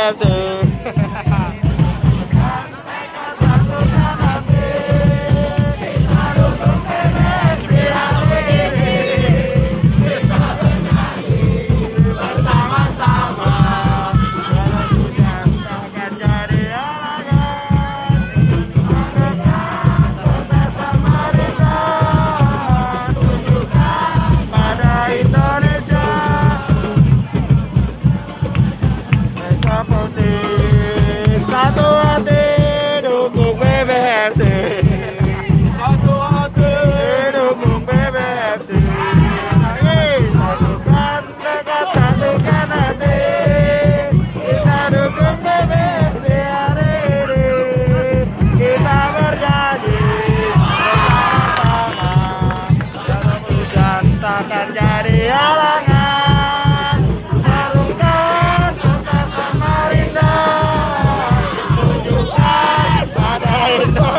have. takkan jadi halangan. Harungkan kota Samarinda Tunjukkan pada Indonesia